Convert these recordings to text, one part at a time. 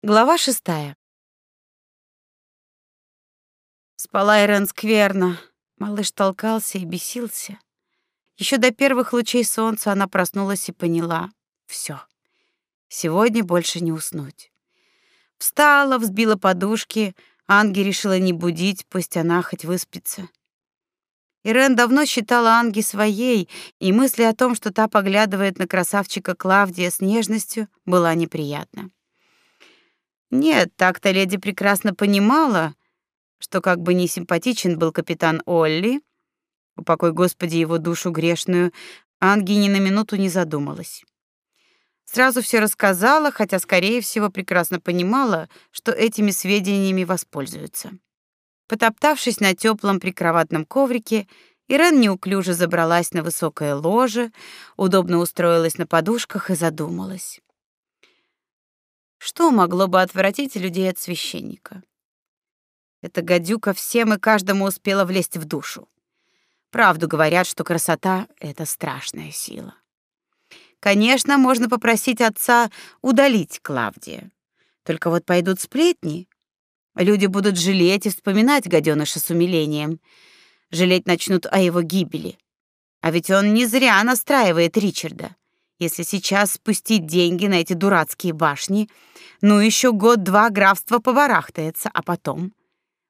Глава шестая. Спала Ирен скверно. Малыш толкался и бесился. Еще до первых лучей солнца она проснулась и поняла: все. Сегодня больше не уснуть. Встала, взбила подушки, Анги решила не будить, пусть она хоть выспится. Ирен давно считала Анги своей, и мысли о том, что та поглядывает на красавчика Клавдия с нежностью, была неприятна. Нет, так-то леди прекрасно понимала, что как бы ни симпатичен был капитан Олли, упокой Господи его душу грешную, Анги ни на минуту не задумалась. Сразу все рассказала, хотя, скорее всего, прекрасно понимала, что этими сведениями воспользуются. Потоптавшись на теплом прикроватном коврике, Ирен неуклюже забралась на высокое ложе, удобно устроилась на подушках и задумалась. Что могло бы отвратить людей от священника? Эта гадюка всем и каждому успела влезть в душу. Правду говорят, что красота — это страшная сила. Конечно, можно попросить отца удалить Клавдия. Только вот пойдут сплетни. Люди будут жалеть и вспоминать гаденыша с умилением. Жалеть начнут о его гибели. А ведь он не зря настраивает Ричарда. Если сейчас спустить деньги на эти дурацкие башни, ну еще год-два графство побарахтается, а потом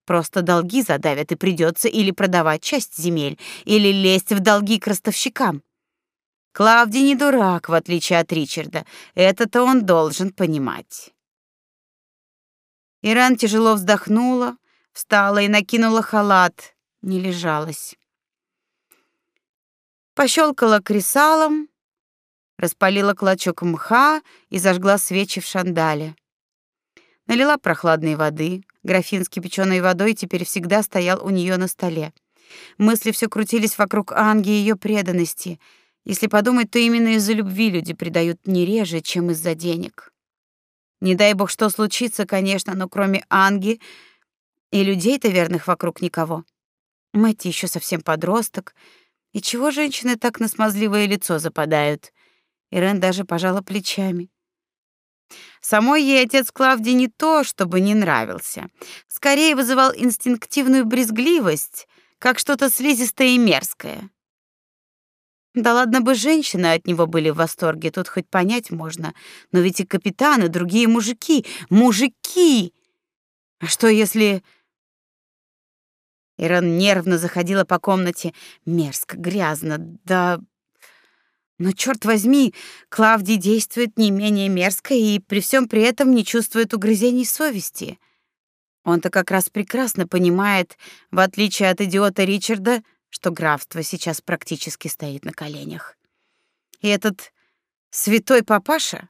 просто долги задавят и придется или продавать часть земель, или лезть в долги к ростовщикам. Клавдий не дурак, в отличие от Ричарда. Это-то он должен понимать. Иран тяжело вздохнула, встала и накинула халат. Не лежалась. Пощелкала кресалом, распалила клочок мха и зажгла свечи в шандале. Налила прохладной воды, графин с кипяченой водой теперь всегда стоял у нее на столе. Мысли все крутились вокруг Анги и ее преданности. Если подумать, то именно из-за любви люди предают не реже, чем из-за денег. Не дай бог что случится, конечно, но кроме Анги и людей-то верных вокруг никого. Мэтти еще совсем подросток. И чего женщины так на смазливое лицо западают? Ирен даже пожала плечами. Самой ей отец Клавдий не то, чтобы не нравился. Скорее вызывал инстинктивную брезгливость, как что-то слизистое и мерзкое. Да ладно бы женщины от него были в восторге, тут хоть понять можно. Но ведь и капитаны, другие мужики, мужики! А что если... Иран нервно заходила по комнате. Мерзко, грязно, да но черт возьми, Клавдий действует не менее мерзко и при всем при этом не чувствует угрызений совести. Он-то как раз прекрасно понимает, в отличие от идиота Ричарда, что графство сейчас практически стоит на коленях. И этот святой папаша,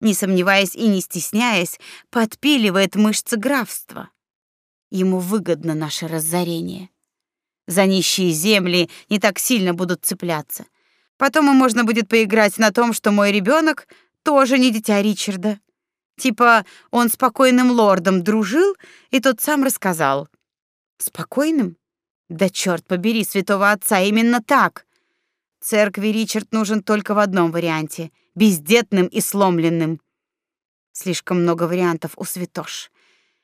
не сомневаясь и не стесняясь, подпиливает мышцы графства. Ему выгодно наше разорение. За нищие земли не так сильно будут цепляться. Потом и можно будет поиграть на том, что мой ребенок тоже не дитя Ричарда. Типа он спокойным лордом дружил, и тот сам рассказал. Спокойным? Да черт побери святого отца, именно так. Церкви Ричард нужен только в одном варианте — бездетным и сломленным. Слишком много вариантов у святош.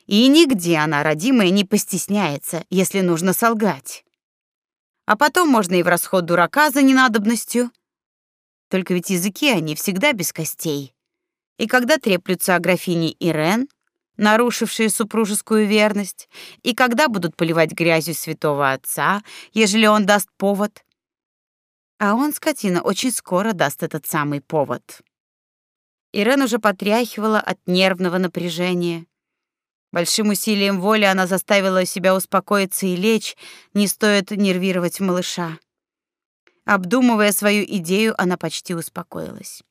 И нигде она, родимая, не постесняется, если нужно солгать а потом можно и в расход дурака за ненадобностью. Только ведь языки они всегда без костей. И когда треплются о графине Ирен, нарушившие супружескую верность, и когда будут поливать грязью святого отца, ежели он даст повод. А он, скотина, очень скоро даст этот самый повод. Ирен уже потряхивала от нервного напряжения. Большим усилием воли она заставила себя успокоиться и лечь, не стоит нервировать малыша. Обдумывая свою идею, она почти успокоилась.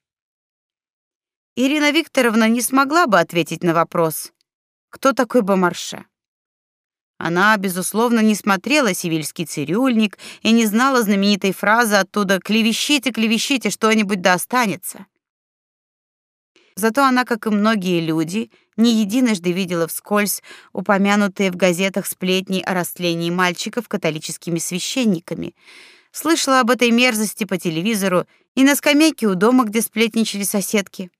Ирина Викторовна не смогла бы ответить на вопрос, кто такой Бомарше. Она, безусловно, не смотрела «Сивильский цирюльник» и не знала знаменитой фразы оттуда «клевещите, клевещите, что-нибудь да останется». Зато она, как и многие люди, не единожды видела вскользь упомянутые в газетах сплетни о растлении мальчиков католическими священниками, слышала об этой мерзости по телевизору и на скамейке у дома, где сплетничали соседки.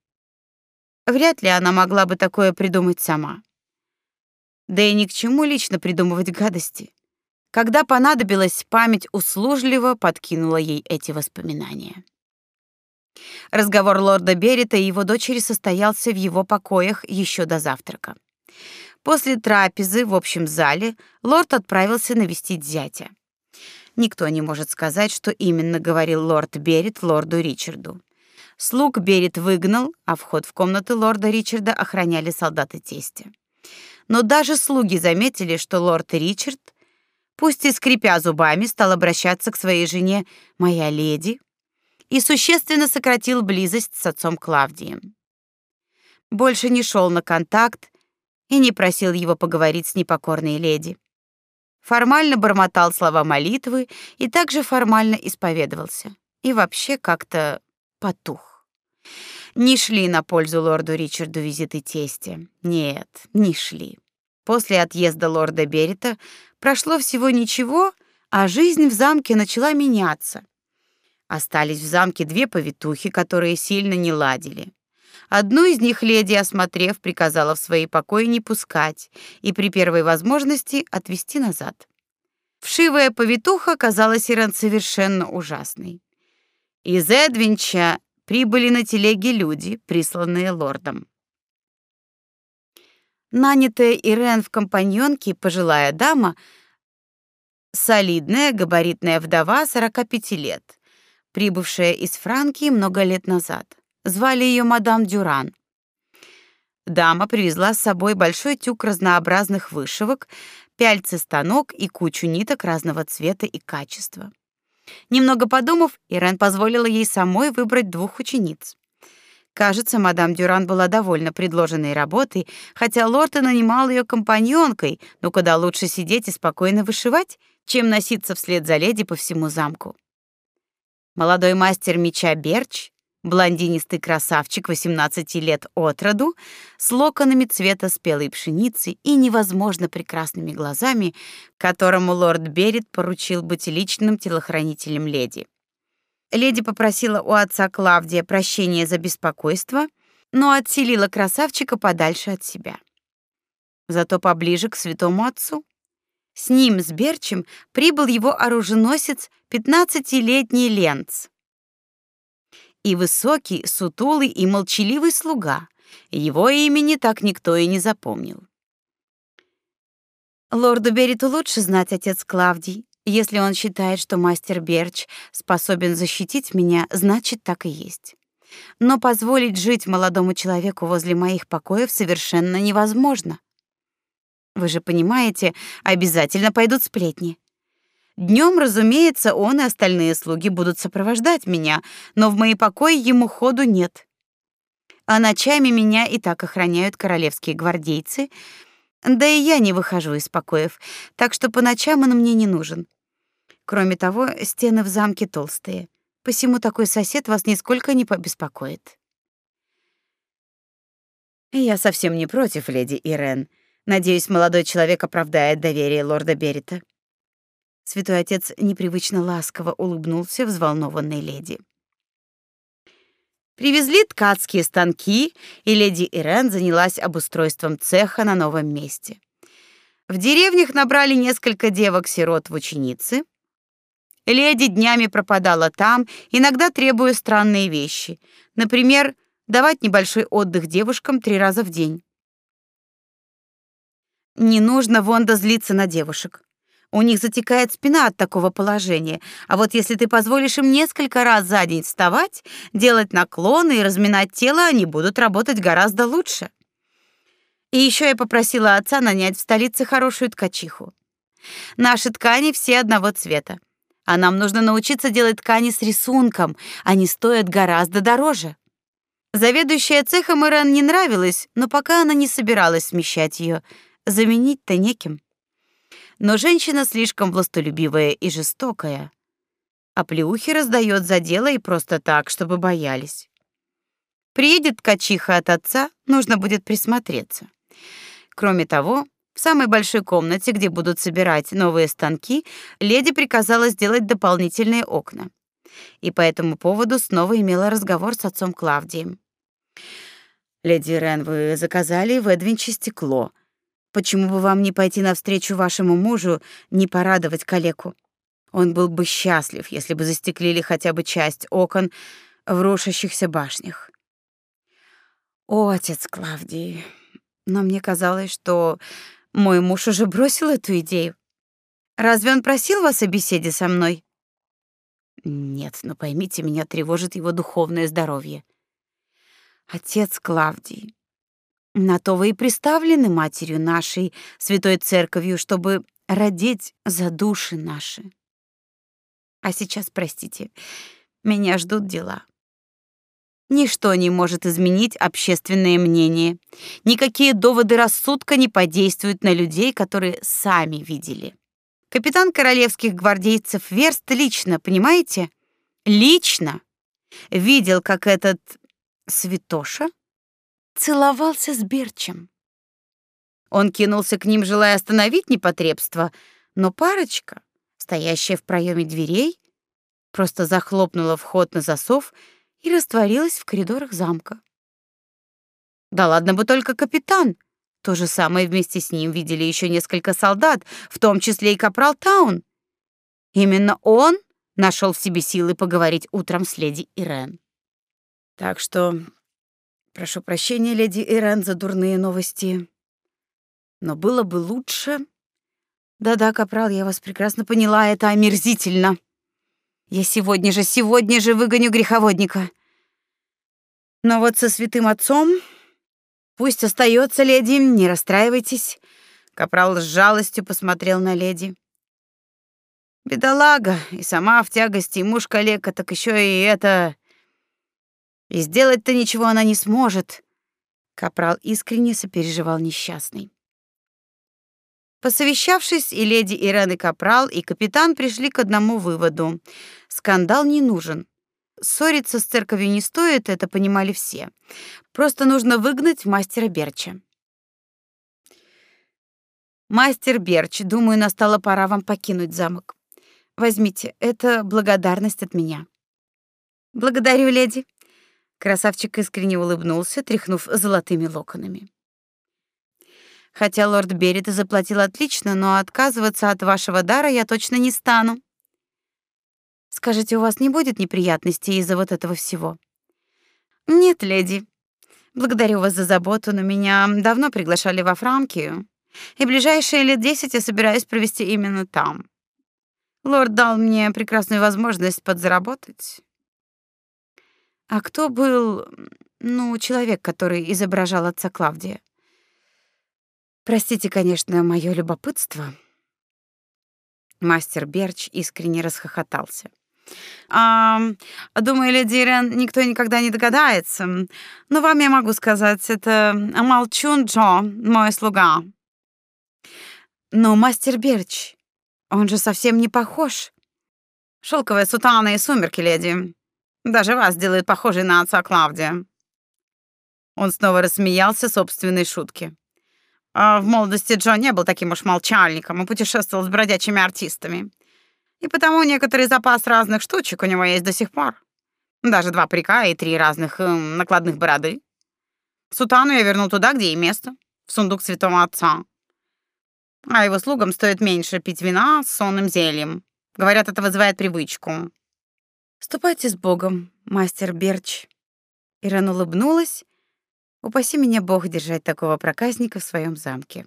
Вряд ли она могла бы такое придумать сама. Да и ни к чему лично придумывать гадости. Когда понадобилась, память услужливо подкинула ей эти воспоминания. Разговор лорда Беррита и его дочери состоялся в его покоях еще до завтрака. После трапезы в общем зале лорд отправился навестить зятя. Никто не может сказать, что именно говорил лорд Беррит лорду Ричарду. Слуг Беррит выгнал, а вход в комнаты лорда Ричарда охраняли солдаты тестя. Но даже слуги заметили, что лорд Ричард, пусть и скрипя зубами, стал обращаться к своей жене «моя леди», и существенно сократил близость с отцом Клавдием. Больше не шел на контакт и не просил его поговорить с непокорной леди. Формально бормотал слова молитвы и также формально исповедовался. И вообще как-то потух. Не шли на пользу лорду Ричарду визиты тестя. Нет, не шли. После отъезда лорда Берита прошло всего ничего, а жизнь в замке начала меняться. Остались в замке две повитухи, которые сильно не ладили. Одну из них леди, осмотрев, приказала в свои покои не пускать и при первой возможности отвести назад. Вшивая повитуха казалась Ирен совершенно ужасной. Из Эдвинча прибыли на телеге люди, присланные лордом. Нанятая Ирен в компаньонки пожилая дама, солидная габаритная вдова 45 лет, прибывшая из Франкии много лет назад. Звали ее мадам Дюран. Дама привезла с собой большой тюк разнообразных вышивок, пяльцы станок и кучу ниток разного цвета и качества. Немного подумав, Ирен позволила ей самой выбрать двух учениц. Кажется, мадам Дюран была довольна предложенной работой, хотя лорд и нанимал ее компаньонкой, но куда лучше сидеть и спокойно вышивать, чем носиться вслед за леди по всему замку. Молодой мастер меча Берч, блондинистый красавчик 18 лет от роду, с локонами цвета спелой пшеницы и невозможно прекрасными глазами, которому лорд Берет поручил быть личным телохранителем леди. Леди попросила у отца Клавдия прощения за беспокойство, но отселила красавчика подальше от себя. Зато поближе к святому отцу. С ним, с Берчем, прибыл его оруженосец, пятнадцатилетний Ленц. И высокий, сутулый и молчаливый слуга. Его имени так никто и не запомнил. Лорду Бериту лучше знать отец Клавдий. Если он считает, что мастер Берч способен защитить меня, значит, так и есть. Но позволить жить молодому человеку возле моих покоев совершенно невозможно. Вы же понимаете, обязательно пойдут сплетни. Днем, разумеется, он и остальные слуги будут сопровождать меня, но в мои покои ему ходу нет. А ночами меня и так охраняют королевские гвардейцы, да и я не выхожу из покоев, так что по ночам он мне не нужен. Кроме того, стены в замке толстые, посему такой сосед вас нисколько не побеспокоит. Я совсем не против, леди Ирен. Надеюсь, молодой человек оправдает доверие лорда Беррита. Святой отец непривычно ласково улыбнулся взволнованной леди. Привезли ткацкие станки, и леди Ирен занялась обустройством цеха на новом месте. В деревнях набрали несколько девок-сирот в ученицы. Леди днями пропадала там, иногда требуя странные вещи. Например, давать небольшой отдых девушкам три раза в день. Не нужно Вонда злиться на девушек. У них затекает спина от такого положения. А вот если ты позволишь им несколько раз за день вставать, делать наклоны и разминать тело, они будут работать гораздо лучше. И еще я попросила отца нанять в столице хорошую ткачиху. Наши ткани все одного цвета. А нам нужно научиться делать ткани с рисунком. Они стоят гораздо дороже. Заведующая цехом Ирен не нравилась, но пока она не собиралась смещать ее заменить-то неким. Но женщина слишком властолюбивая и жестокая. А плюхи раздает за дело и просто так, чтобы боялись. Приедет ткачиха от отца, нужно будет присмотреться. Кроме того, в самой большой комнате, где будут собирать новые станки, леди приказала сделать дополнительные окна. И по этому поводу снова имела разговор с отцом Клавдием. Леди Рен, вы заказали в Эдвинче стекло. Почему бы вам не пойти навстречу вашему мужу, не порадовать калеку? Он был бы счастлив, если бы застеклили хотя бы часть окон в рушащихся башнях. О, отец Клавдий, но мне казалось, что мой муж уже бросил эту идею. Разве он просил вас о беседе со мной? Нет, но поймите, меня тревожит его духовное здоровье. Отец Клавдий, на то вы и приставлены матерью нашей, святой церковью, чтобы родить за души наши. А сейчас, простите, меня ждут дела. Ничто не может изменить общественное мнение. Никакие доводы рассудка не подействуют на людей, которые сами видели. Капитан королевских гвардейцев Верст лично, понимаете? Лично видел, как этот святоша целовался с Берчем. Он кинулся к ним, желая остановить непотребство, но парочка, стоящая в проеме дверей, просто захлопнула вход на засов и растворилась в коридорах замка. Да ладно бы только капитан. То же самое вместе с ним видели еще несколько солдат, в том числе и капрал Таун. Именно он нашел в себе силы поговорить утром с леди Ирен. Так что прошу прощения, леди Ирен, за дурные новости. Но было бы лучше... Да-да, капрал, я вас прекрасно поняла, это омерзительно. Я сегодня же, сегодня же выгоню греховодника. Но вот со святым отцом пусть остается, леди, не расстраивайтесь. Капрал с жалостью посмотрел на леди. Бедолага, и сама в тягости, и муж калека, так еще и это... И сделать-то ничего она не сможет. Капрал искренне сопереживал несчастный. Посовещавшись, и леди Ирен и Капрал, и капитан пришли к одному выводу. Скандал не нужен. Ссориться с церковью не стоит, это понимали все. Просто нужно выгнать мастера Берча. Мастер Берч, думаю, настала пора вам покинуть замок. Возьмите, это благодарность от меня. Благодарю, леди. Красавчик искренне улыбнулся, тряхнув золотыми локонами. Хотя лорд Берет заплатил отлично, но отказываться от вашего дара я точно не стану. Скажите, у вас не будет неприятностей из-за вот этого всего? Нет, леди. Благодарю вас за заботу, но меня давно приглашали во Франкию, и ближайшие лет десять я собираюсь провести именно там. Лорд дал мне прекрасную возможность подзаработать. А кто был, ну, человек, который изображал отца Клавдия? Простите, конечно, мое любопытство. Мастер Берч искренне расхохотался. А, думаю, леди Ирен, никто никогда не догадается. Но вам я могу сказать, это Молчун Джо, мой слуга. Но мастер Берч, он же совсем не похож. Шелковая сутана и сумерки, леди. Даже вас делает похожей на отца Клавдия. Он снова рассмеялся собственной шутке. А в молодости Джо не был таким уж молчальником и путешествовал с бродячими артистами. И потому некоторый запас разных штучек у него есть до сих пор. Даже два прика и три разных э, накладных бороды. Сутану я вернул туда, где и место, в сундук святого отца. А его слугам стоит меньше пить вина с сонным зельем. Говорят, это вызывает привычку. Ступайте с Богом, мастер Берч. Ирен улыбнулась. Упаси меня Бог держать такого проказника в своем замке.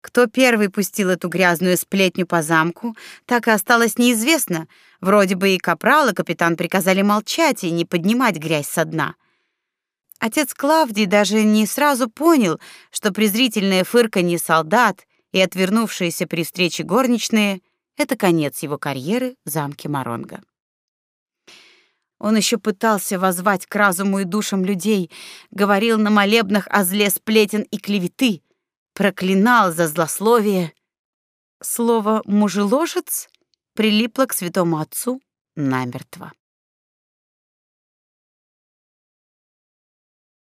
Кто первый пустил эту грязную сплетню по замку, так и осталось неизвестно. Вроде бы и капрал, и капитан приказали молчать и не поднимать грязь со дна. Отец Клавдий даже не сразу понял, что презрительное фырканье солдат и отвернувшиеся при встрече горничные — это конец его карьеры в замке Маронга. Он еще пытался воззвать к разуму и душам людей, говорил на молебнах о зле сплетен и клеветы, проклинал за злословие. Слово «мужеложец» прилипло к святому отцу намертво.